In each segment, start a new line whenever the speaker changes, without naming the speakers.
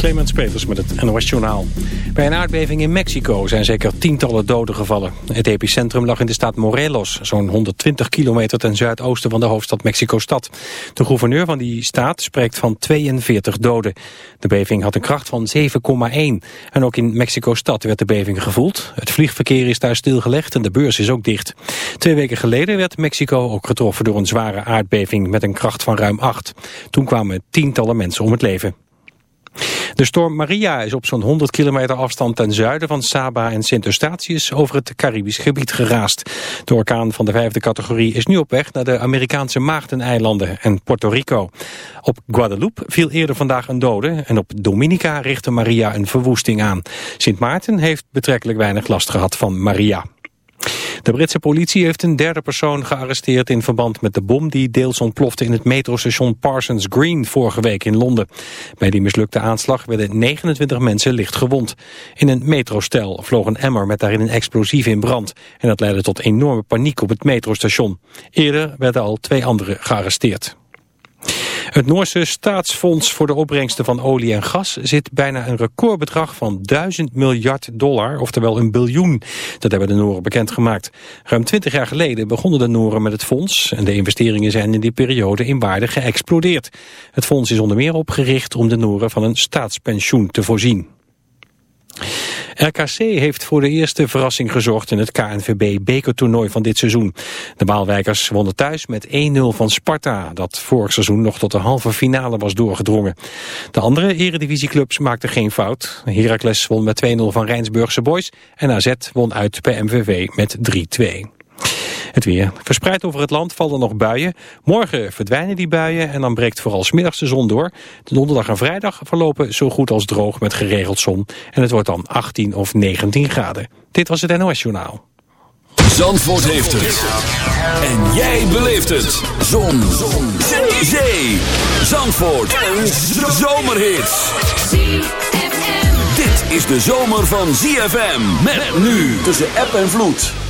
Clemens Peters met het NOS Journaal. Bij een aardbeving in Mexico zijn zeker tientallen doden gevallen. Het epicentrum lag in de staat Morelos, zo'n 120 kilometer ten zuidoosten van de hoofdstad Mexico-stad. De gouverneur van die staat spreekt van 42 doden. De beving had een kracht van 7,1 en ook in Mexico-stad werd de beving gevoeld. Het vliegverkeer is daar stilgelegd en de beurs is ook dicht. Twee weken geleden werd Mexico ook getroffen door een zware aardbeving met een kracht van ruim 8. Toen kwamen tientallen mensen om het leven. De storm Maria is op zo'n 100 kilometer afstand ten zuiden van Saba en Sint Eustatius over het Caribisch gebied geraast. De orkaan van de vijfde categorie is nu op weg naar de Amerikaanse Maagdeneilanden en Puerto Rico. Op Guadeloupe viel eerder vandaag een dode en op Dominica richtte Maria een verwoesting aan. Sint Maarten heeft betrekkelijk weinig last gehad van Maria. De Britse politie heeft een derde persoon gearresteerd in verband met de bom die deels ontplofte in het metrostation Parsons Green vorige week in Londen. Bij die mislukte aanslag werden 29 mensen licht gewond. In een metrostel vloog een emmer met daarin een explosief in brand en dat leidde tot enorme paniek op het metrostation. Eerder werden al twee anderen gearresteerd. Het Noorse staatsfonds voor de opbrengsten van olie en gas zit bijna een recordbedrag van 1000 miljard dollar, oftewel een biljoen. Dat hebben de Noren bekendgemaakt. Ruim 20 jaar geleden begonnen de Noren met het fonds en de investeringen zijn in die periode in waarde geëxplodeerd. Het fonds is onder meer opgericht om de Noren van een staatspensioen te voorzien. RKC heeft voor de eerste verrassing gezorgd in het KNVB-bekertoernooi van dit seizoen. De Baalwijkers wonnen thuis met 1-0 van Sparta, dat vorig seizoen nog tot de halve finale was doorgedrongen. De andere eredivisieclubs maakten geen fout. Heracles won met 2-0 van Rijnsburgse Boys en AZ won uit bij MVV met 3-2. Het weer. Verspreid over het land vallen nog buien. Morgen verdwijnen die buien en dan breekt vooral smiddags de zon door. De donderdag en vrijdag verlopen zo goed als droog met geregeld zon. En het wordt dan 18 of 19 graden. Dit was het NOS Journaal.
Zandvoort heeft het. En jij beleeft het. Zon. zon. Zee. Zee. Zandvoort. Een zomerhit. Dit is de zomer van ZFM. Met nu tussen app en vloed.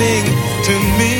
Happening to me.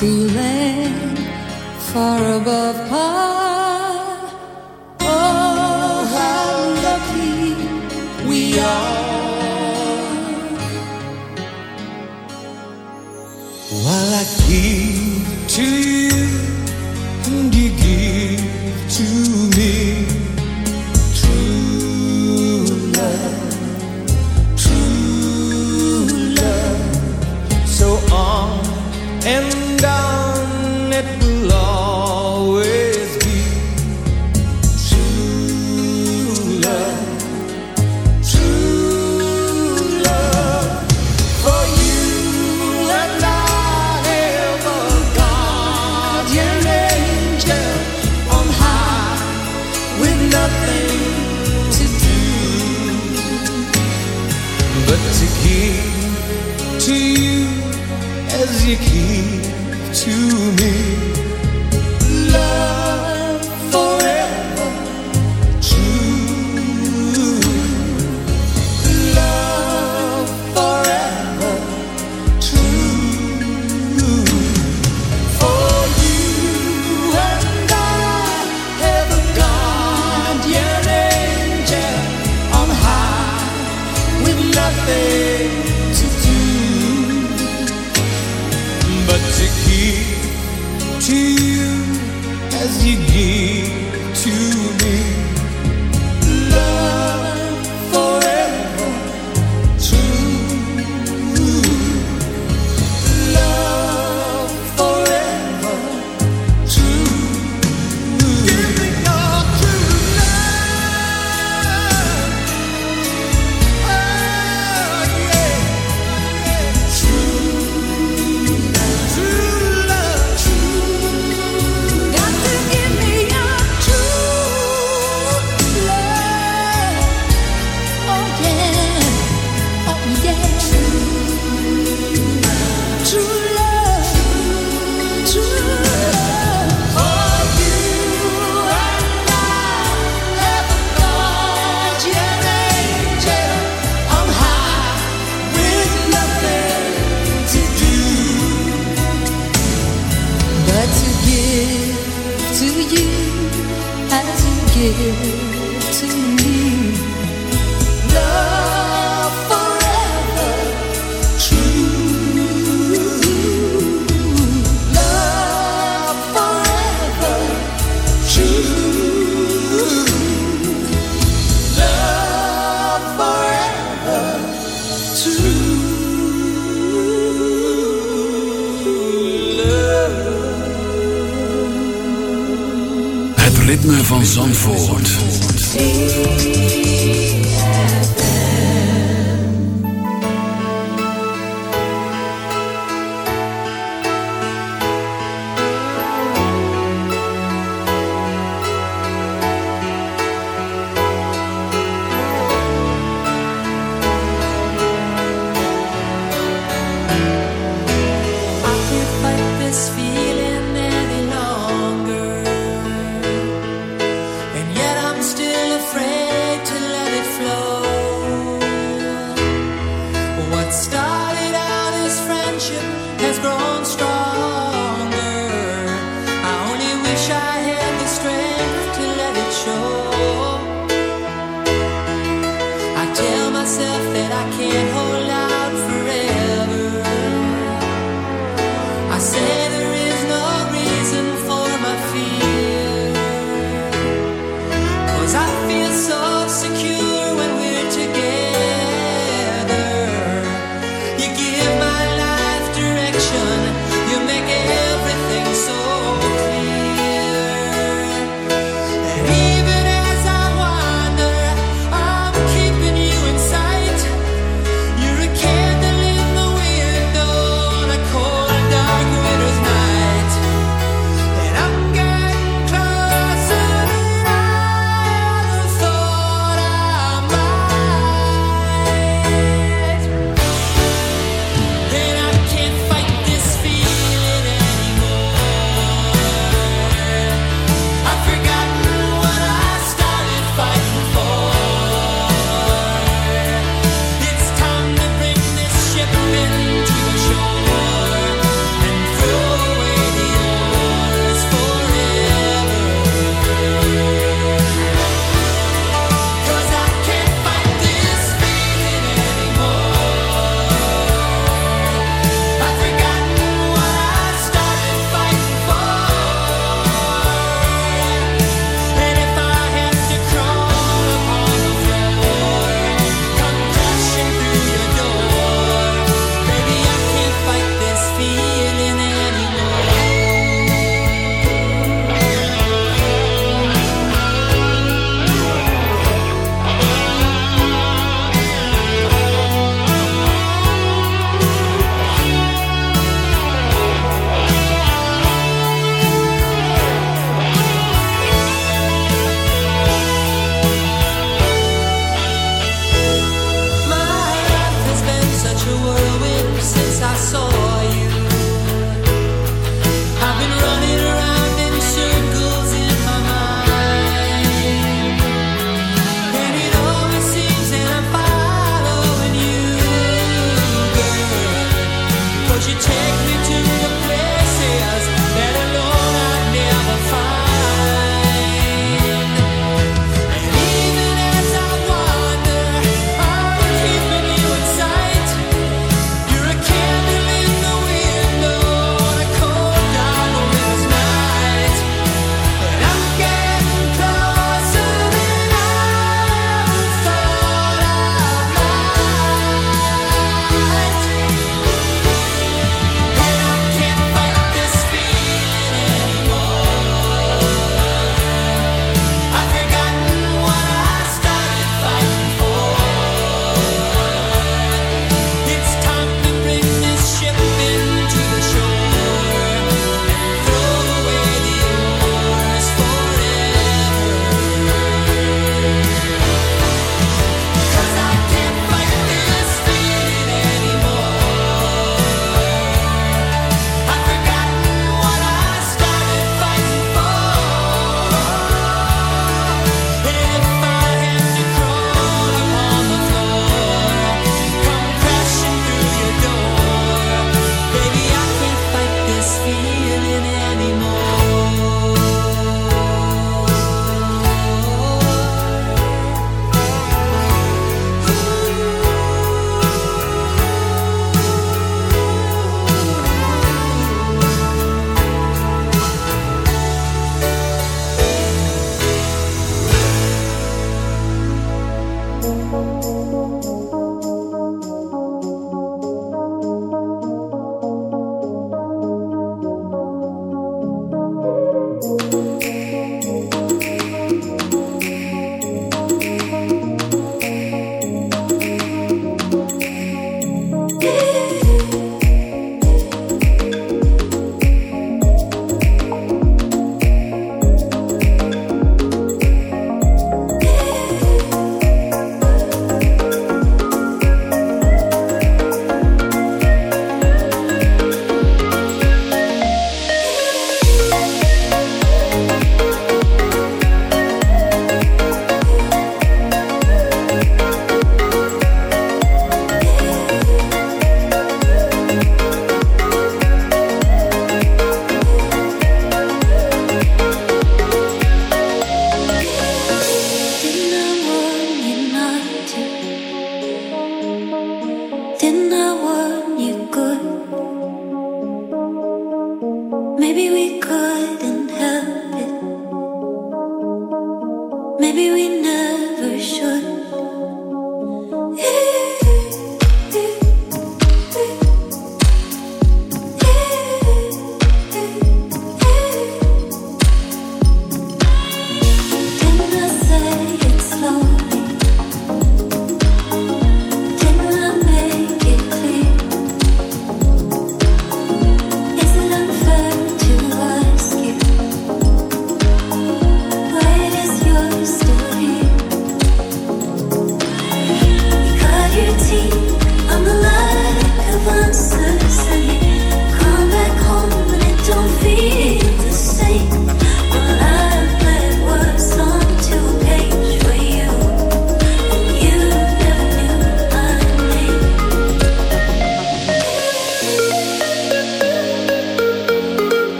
You're a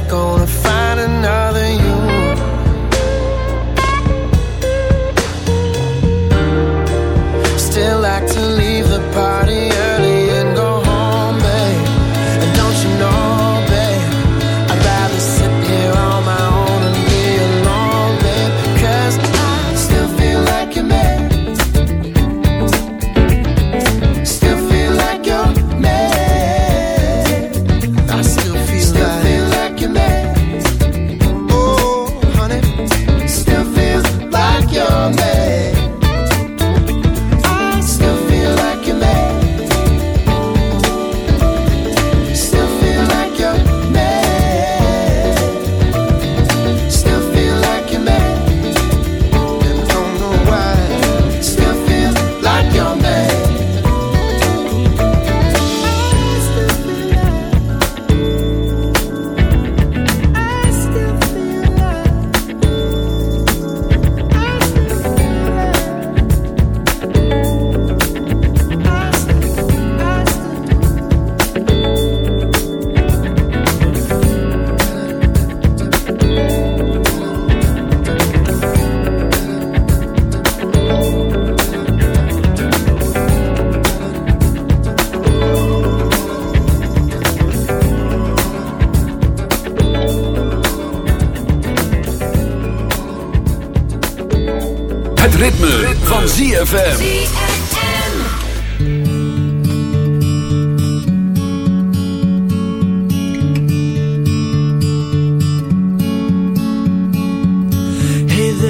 I'm gonna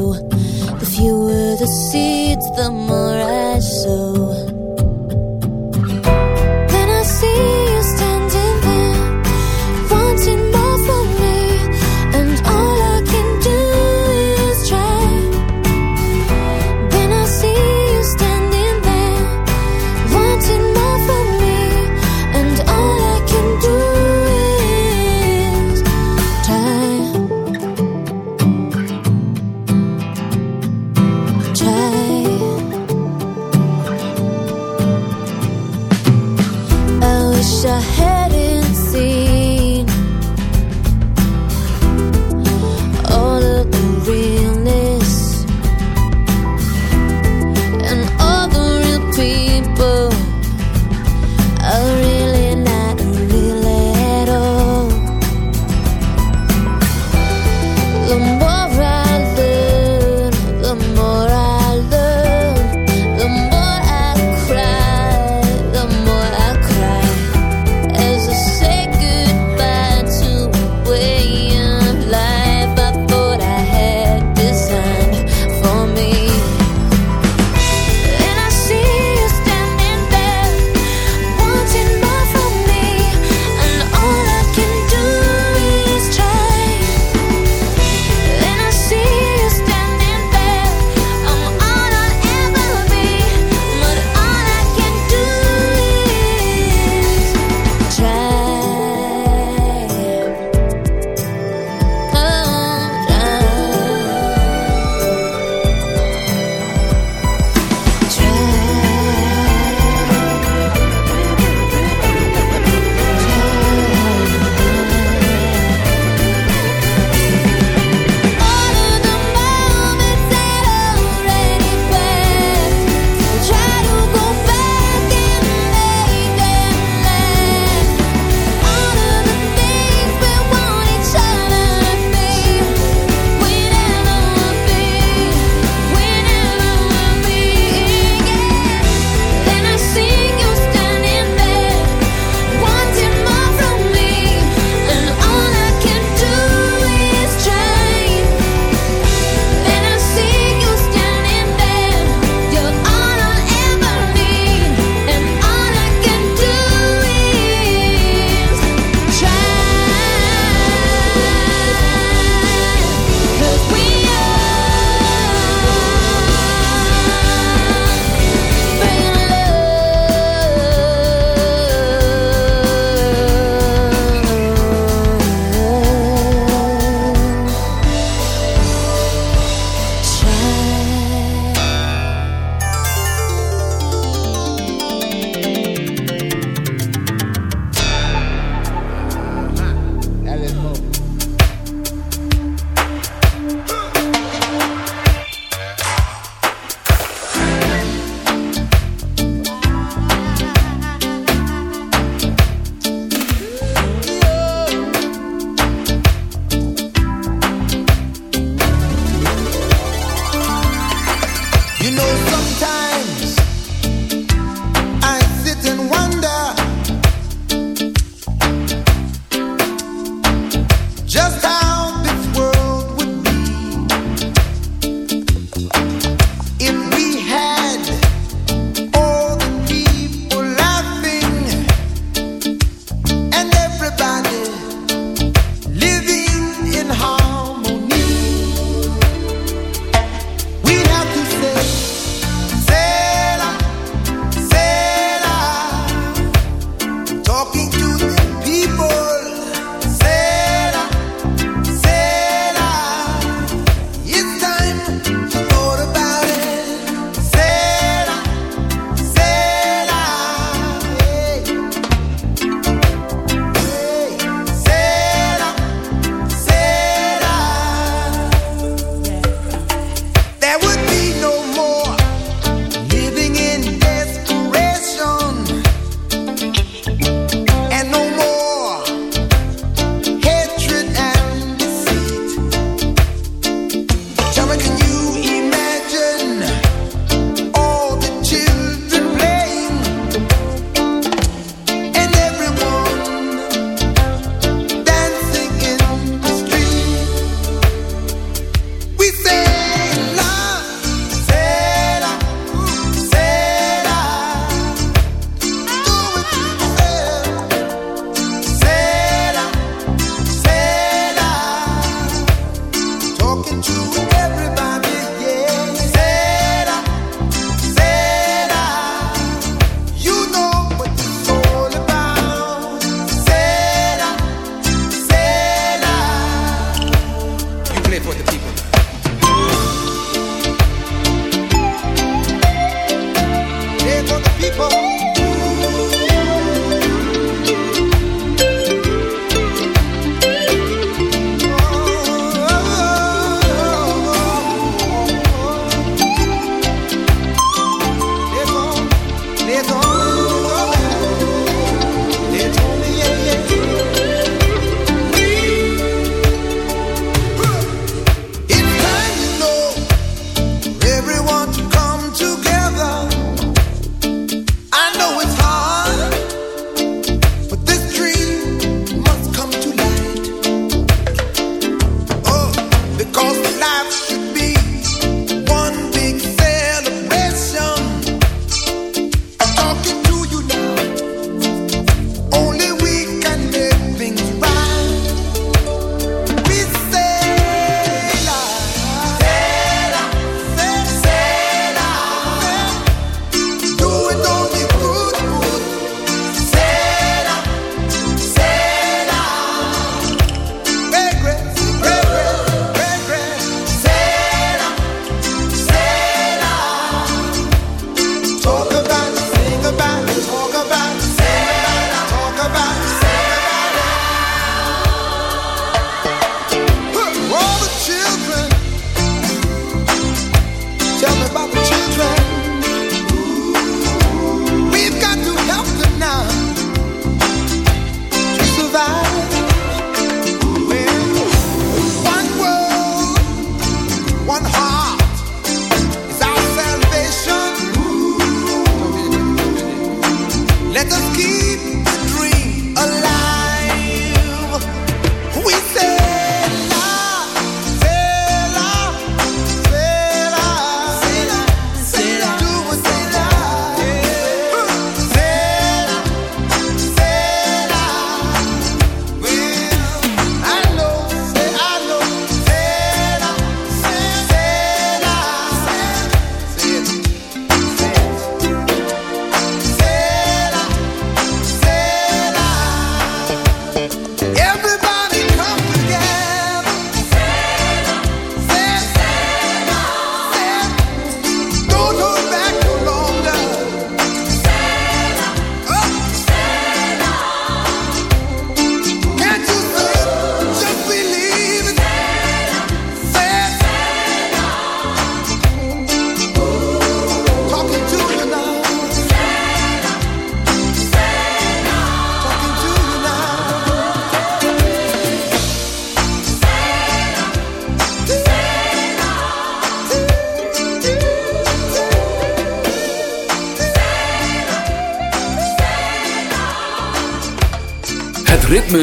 The fewer the seeds, the more I
sow.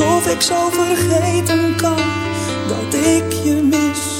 alsof ik zo vergeten kan dat ik je mis.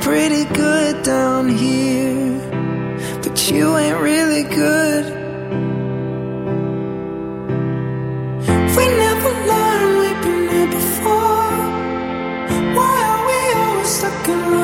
pretty good down here, but you ain't really good. We never learned we've been here before. Why are we always stuck
in?